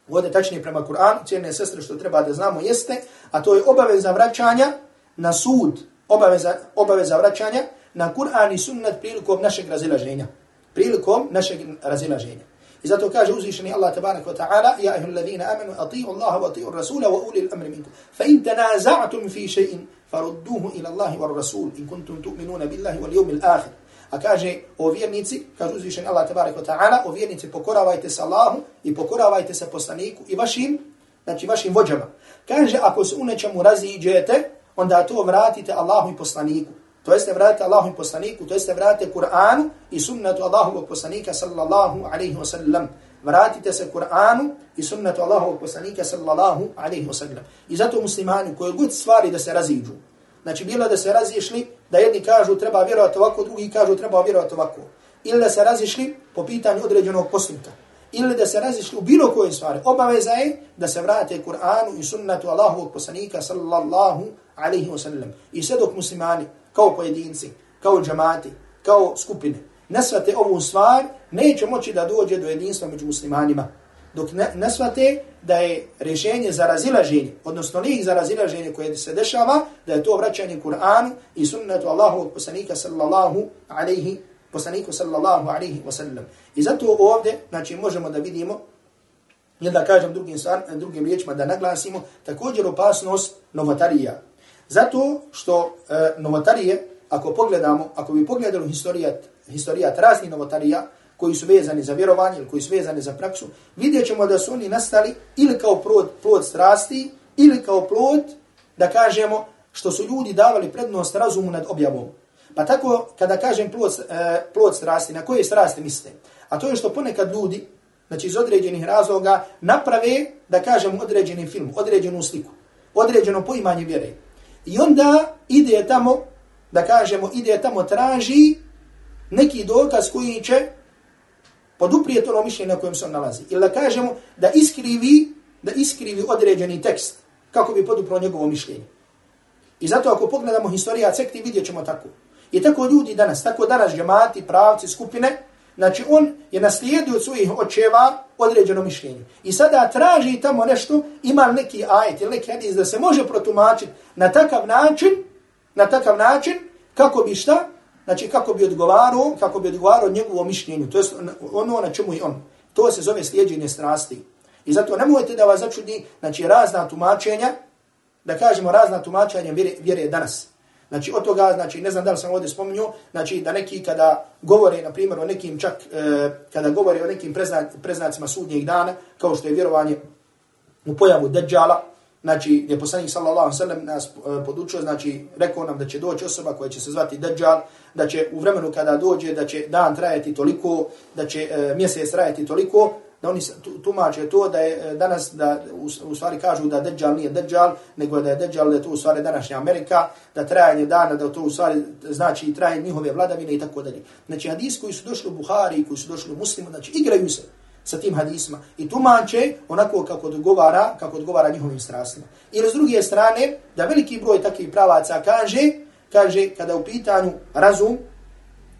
vode tačnije prema Kur'anu, cijene sestre što treba da znamo jeste, a to je obaveza vraćanja na sud, obaveza, obaveza vraćanja na Kur'an i sunnet prilikom našeg razilaženja. Prilikom našeg razilaženja. I zato kaže uzvišeni Allah tabarak wa ta'ala, ja ihul ladhina amanu, ati'u Allaha wa ati'u Rasula wa uli l-amri minkum. Fa in tanaza'atum fi še'in, farudduhu ila Allahi wa Rasul in kuntum tu'minuna billahi wal yawmil akhir. A kaže o vjernici, kaže uzvišen Allah tabaraka ta'ala, o vjernici pokoravajte se Allahu i pokoravajte se poslaniku i vašim, znači vašim vođama. Kaže ako se u nečemu raziđete, onda to vratite Allahu i poslaniku. To jeste vratite Allahu i poslaniku, to jeste vratite Kur'anu i sunnetu Allahu i poslanika sallallahu alaihi wasallam. vratite se Kur'anu i sunnetu Allahovog poslanika sallallahu alaihi wasallam. I zato muslimani koji god stvari da se raziđu, znači bilo da se razišli, da jedni kažu treba vjerovati ovako, drugi kažu treba vjerovati ovako. Ili da se razišli po pitanju određenog postupka. Ili da se razišli u bilo koje stvari. Obaveza je da se vrate Kur'anu i sunnetu Allahovog poslanika sallallahu alaihi wa sallam. I sve dok muslimani, kao pojedinci, kao džamati, kao skupine, ne svate ovu stvar, neće moći da dođe do jedinstva među muslimanima. Dok ne, ne svate da je rješenje za razilaženje, odnosno lijek za razilaženje koje se dešava, da je to vraćanje Kur'anu i sunnetu Allahovog poslanika sallallahu alaihi poslaniku sallallahu alaihi wa sallam. I zato ovdje, znači, možemo da vidimo, ili da kažem drugim, drugim riječima, da naglasimo, također opasnost novotarija. Zato što e, novotarije, ako pogledamo, ako bi pogledali historijat historijat raznih novotarija koji su vezani za vjerovanje ili koji su vezani za praksu, vidjet ćemo da su oni nastali ili kao plod, plod strasti ili kao plod, da kažemo, što su ljudi davali prednost razumu nad objavom. Pa tako, kada kažem plod, e, plod strasti, na koje strasti mislite? A to je što ponekad ljudi, znači iz određenih razloga, naprave, da kažem, određeni film, određenu sliku, određeno poimanje vjere. I onda ide tamo, da kažemo, ide tamo traži neki dokaz koji će poduprijeti ono mišljenje na kojem se on nalazi. Ili da kažemo da iskrivi, da iskrivi određeni tekst kako bi podupro njegovo mišljenje. I zato ako pogledamo historija sekti, vidjet ćemo tako. I tako ljudi danas, tako danas džemati, pravci, skupine, znači on je naslijedio od svojih očeva određeno mišljenje. I sada traži tamo nešto, ima neki ajet ili neki hadis da se može protumačiti na takav način, na takav način, kako bi šta? znači kako bi odgovarao, kako bi odgovarao njegovo mišljenju, to je ono na čemu je on. To se zove slijedjenje strasti. I zato nemojte da vas začudi, znači razna tumačenja, da kažemo razna tumačenja vjere, vjere danas. Znači, od toga, znači, ne znam da li sam ovdje spominio, znači, da neki kada govore, na primjer, o nekim čak, e, kada govore o nekim preznacima sudnjeg dana, kao što je vjerovanje u pojavu Dejjala, znači, gdje poslanik sallallahu sallam nas e, podučio, znači, rekao nam da će doći osoba koja će se zvati Dejjal, da će u vremenu kada dođe, da će dan trajati toliko, da će e, mjesec trajati toliko, da oni tumače to da je e, danas, da u, u stvari kažu da Dejjal nije Dejjal, nego da je Dejjal, da je to u stvari današnja Amerika, da trajanje dana, da to u stvari znači i trajanje njihove vladavine i tako dalje. Znači hadis koji su došli u Buhari, koji su došli u Muslimu, znači igraju se sa tim hadisima i tumače onako kako odgovara, kako odgovara njihovim strastima. Ili s druge strane, da veliki broj takvih pravaca kaže, kaže kada u pitanju razum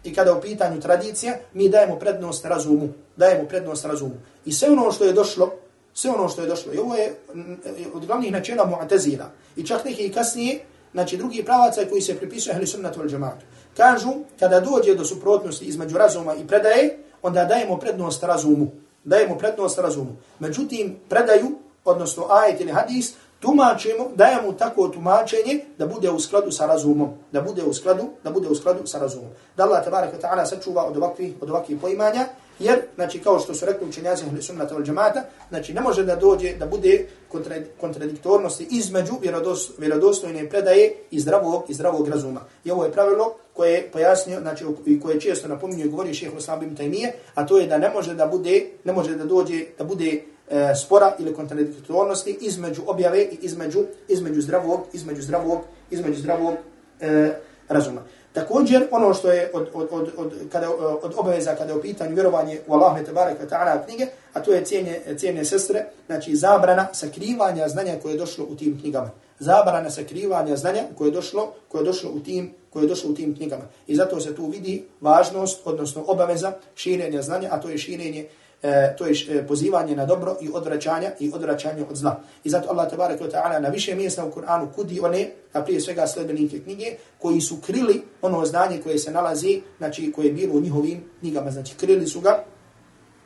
i kada u pitanju tradicija, mi dajemo prednost razumu, dajemo prednost razumu. I sve ono što je došlo, sve ono što je došlo, i ovo je mm, od glavnih načela mu'tazila, i čak neki i kasnije, znači drugi pravaca koji se pripisuje ahli sunnatu al džamatu, kažu, kada dođe do suprotnosti između razuma i predaje, onda dajemo prednost razumu. Dajemo prednost razumu. Međutim, predaju, odnosno ajet ili hadis, tumačimo, dajemo tako tumačenje da bude u skladu sa razumom, da bude u skladu, da bude u skladu sa razumom. Da Allah tabaraka ta'ala sačuva od ovakvih, od ovakvih poimanja, jer, znači, kao što su rekli učenjaci ahli sunnata wal Džemata, znači, ne može da dođe, da bude kontradiktornosti između vjerodostojne predaje i zdravog, i zdravog razuma. I ovo je pravilo koje je pojasnio, znači, i koje često napominju i govori šehr Osama bin Tajmije, a to je da ne može da bude, ne može da dođe, da bude e, spora ili kontradiktornosti između objave i između, između zdravog, između zdravog, između zdravog e, razuma. Također, ono što je od, od, od, od, kada, od obaveza kada je u pitanju vjerovanje u Allahu te barek ta'ala knjige, a to je cijene, cijene sestre, znači zabrana sakrivanja znanja koje je došlo u tim knjigama. Zabrana sakrivanja znanja koje je došlo, koje je došlo u tim koje je došlo u tim knjigama. I zato se tu vidi važnost, odnosno obaveza širenja znanja, a to je širenje e, to je e, pozivanje na dobro i odvraćanje i odvraćanje od zla. I zato Allah tebareke ve taala na više mjesta u Kur'anu kudi one, a prije svega sledbenike knjige koji su krili ono znanje koje se nalazi, znači koje je bilo u njihovim knjigama, znači krili su ga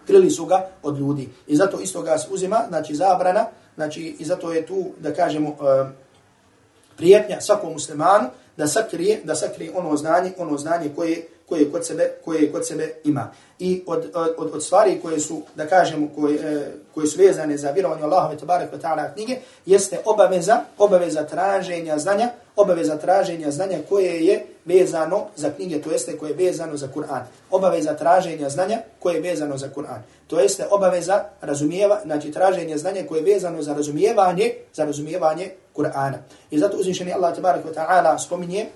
krili su ga od ljudi. I zato isto ga uzima, znači zabrana, znači i zato je tu da kažemo e, prijetnja svakom muslimanu da sakrije, da sakrije ono znanje, ono znanje koje koje kod sebe koje kod sebe ima. I od, od, od stvari koje su da kažemo koje, e, koje su vezane za vjerovanje Allahove tebarek ve taala knjige jeste obaveza obaveza traženja znanja obaveza traženja znanja koje je vezano za knjige to jeste koje je vezano za Kur'an. Obaveza traženja znanja koje je vezano za Kur'an. To jeste obaveza razumijeva znači traženje znanja koje je vezano za razumijevanje za razumijevanje Kur'ana. I zato uzvišeni Allah tebarek ve taala spominje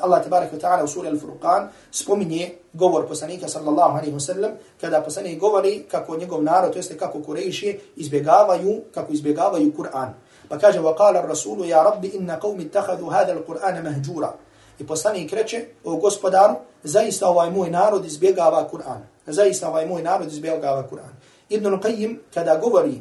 Allah tabaraka ta'ala u suri Al-Furqan spominje govor poslanika sallallahu alaihi wasallam kada poslanik govori kako njegov narod, to jeste kako Kureyši izbjegavaju, kako izbjegavaju Kur'an. Pa kaže, وقال الرسول يا رب إن قوم اتخذوا هذا القرآن مهجورا. I poslanik reče, o gospodaru, zaista ovaj moj narod izbjegava Kur'an. Zaista ovaj moj narod izbjegava Kur'an. Ibn Qayyim, kada govori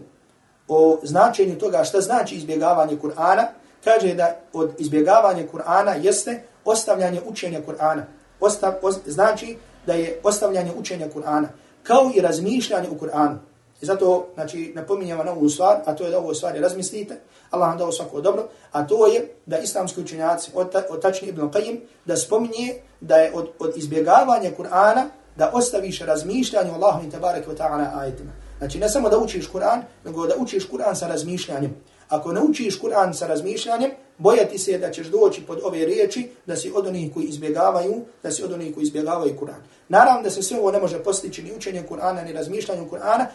o značenju toga šta znači izbjegavanje Kur'ana, kaže da od izbjegavanja Kur'ana jeste ostavljanje učenja Kur'ana. Ostav, os, znači da je ostavljanje učenja Kur'ana kao i razmišljanje u Kur'anu. I zato, znači, napominjamo novu stvar, a to je da ovo stvari razmislite, Allah vam dao svako dobro, a to je da islamski učenjaci, od, od Ibn Qayyim, da spominje da je od, od izbjegavanja Kur'ana da ostaviš razmišljanje Allahom Allahu i tabarak wa ta'ala ajetima. Znači, ne samo da učiš Kur'an, nego da učiš Kur'an sa razmišljanjem. Ako ne učiš Kur'an sa razmišljanjem, bojati se da ćeš doći pod ove riječi da si od onih koji izbjegavaju, da si od onih koji izbjegavaju Kur'an. Naravno da se sve ovo ne može postići ni učenje Kur'ana, ni razmišljanje Kur'ana,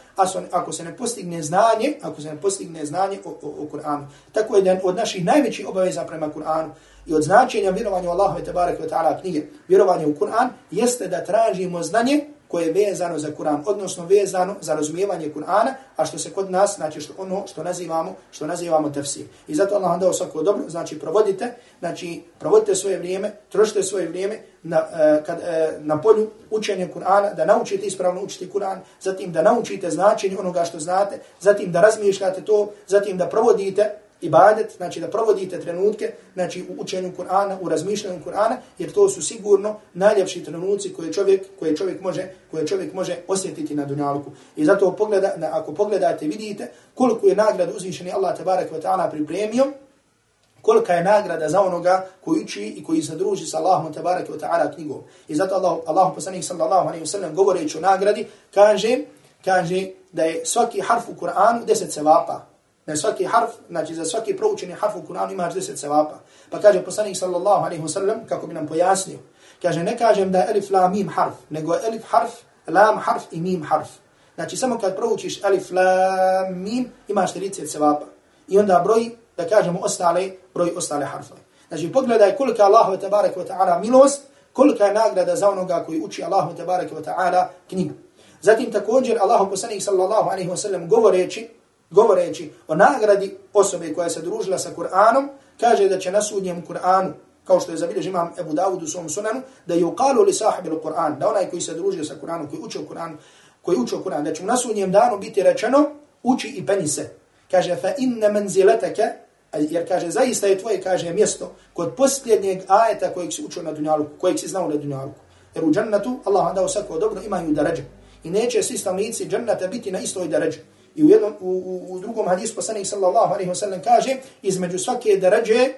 ako se ne postigne znanje, ako se ne postigne znanje o, o, o Kur'anu. Tako je da od naših najvećih obaveza prema Kur'anu i od značenja vjerovanja u Allahu i tabaraka wa ta'ala knjige, vjerovanje u Kur'an, jeste da tražimo znanje koje je vezano za Kur'an, odnosno vezano za razumijevanje Kur'ana, a što se kod nas, znači što ono što nazivamo, što nazivamo tefsir. I zato Allah vam dao svako dobro, znači provodite, znači provodite svoje vrijeme, trošite svoje vrijeme na, uh, kad, uh, na polju učenja Kur'ana, da naučite ispravno učiti Kur'an, zatim da naučite značenje onoga što znate, zatim da razmišljate to, zatim da provodite ibadet, znači da provodite trenutke, znači u učenju Kur'ana, u razmišljanju Kur'ana, jer to su sigurno najljepši trenuci koje čovjek, koje čovjek može, koje čovjek može osjetiti na dunjalku. I zato pogleda, ako pogledate, vidite koliko je nagrad uzvišeni Allah tabarak wa ta'ala pripremio, kolika je nagrada za onoga koji uči i koji se druži sa Allahom tabarak wa ta'ala knjigom. I zato Allah, Allah poslanik sallallahu alaihi wa sallam govoreći o nagradi, kaže, kaže da je svaki harf u Kur'anu deset sevapa. Na svaki harf, znači za svaki proučeni harf u Kur'anu imaš deset sevapa. Pa kaže poslanik sallallahu alaihi wasallam, kako bi nam pojasnio, kaže ne kažem da je elif la mim harf, nego je elif harf, lam harf i mim harf. Znači samo kad proučiš elif la mim imaš 30 sevapa. I onda broj, da kažemo ostale, broj ostale harfa. Znači pogledaj kolika je Allahu te bareke taala milost, kolika je nagrada za onoga koji uči Allahu te bareke taala knjigu. Zatim također Allahu poslanik sallallahu alejhi ve sellem govoreći govoreći o nagradi osobe koja se družila sa Kur'anom, kaže da će na sudnjem Kur'anu, kao što je zabilježi imam Ebu Dawud u svom sunanu, da je ukalu li sahibi Kur'an, da onaj koji se družio sa Kur'anom, koji učio Kur'an, koji učio Kur'an, da će u nasudnjem danu biti rečeno, uči i peni se. Kaže, fa inne menziletake, jer kaže, zaista je tvoje, kaže, mjesto kod posljednjeg ajeta kojeg si učio na dunjaluku, kojeg si znao na dunjaluku. Jer u džennetu Allah vam dao svako dobro, imaju darađe. I neće svi stanovnici džannata biti na istoj darađe. I u, jednom, u, u, u drugom hadisu poslanik sallallahu alaihi wa sallam kaže, između svake darađe,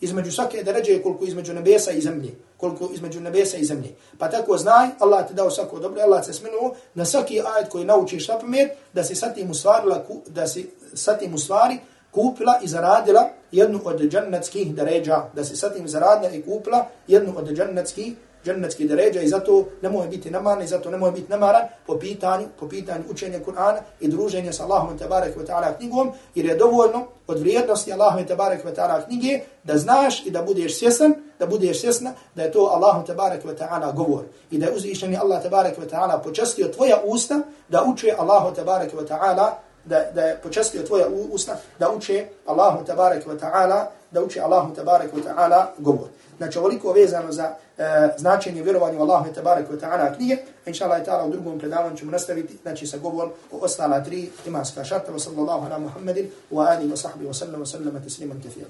između svake darađe koliko između nebesa i zemlje koliko između nebesa i zemlje. Pa tako znaj, Allah ti dao svako dobro, Allah se sminuo na svaki ajet koji naučiš na pamet, da si sa tim usvarila, da si sa tim usvari kupila i zaradila jednu od džennetskih deređa, da si sa tim zaradila i kupila jednu od džennetskih džennetski deređa i zato ne može biti namaran i zato ne može biti namaran po pitanju, po pitanju učenja Kur'ana i druženja sa Allahom te barek ve ta'ala knjigom, jer je dovoljno od vrijednosti Allahom te barek ta'ala knjige da znaš i da budeš svjesan, da budeš svjesna da je to Allahom te barek ta'ala govor i da je uzvišeni Allah te barek ta'ala počastio tvoja usta da uče Allahom te barek ta'ala da, da je počastio tvoja usta da uče Allahu tabarak wa ta'ala da uči Allahu tabarak wa ta'ala govor. Znači, ovoliko vezano za uh, značenje vjerovanja u Allahu tabarak wa ta'ala knjige. Inša Allah ta'ala u drugom predavanju ćemo nastaviti znači, sa govorom o ostala tri imanska šarta. Wa sallallahu ala Muhammedin wa ali wa sahbihi wa sallam wa sallam tasliman kathira.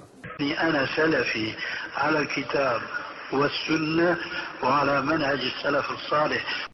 أنا سلفي على الكتاب والسنة وعلى منهج السلف الصالح